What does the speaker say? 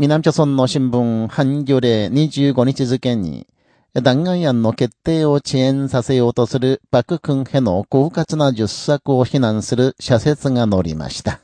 南朝村の新聞、ハンギョレ25日付に、弾劾案の決定を遅延させようとするパククンの狡猾な術策を非難する社説が載りました。